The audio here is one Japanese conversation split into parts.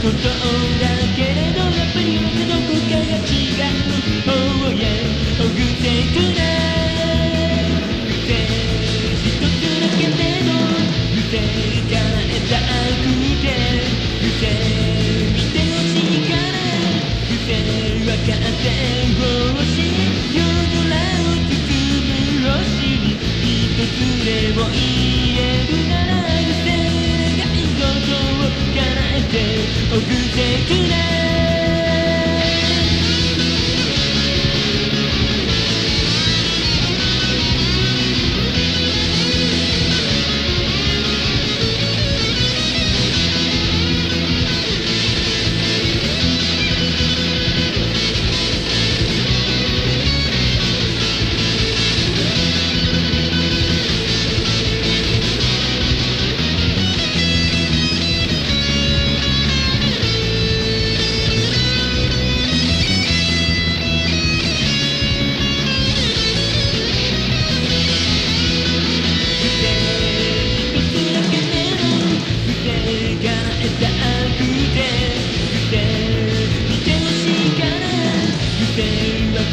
ことだけれどやっぱりまたどこかが違う方へ yeah 偶然な偶一つだけでも癖然変えたくて癖見てほしいから癖分かってほしい夜空を包む星に一つでも言えるなら癖然願い事を叶えて奥行きな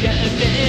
get a.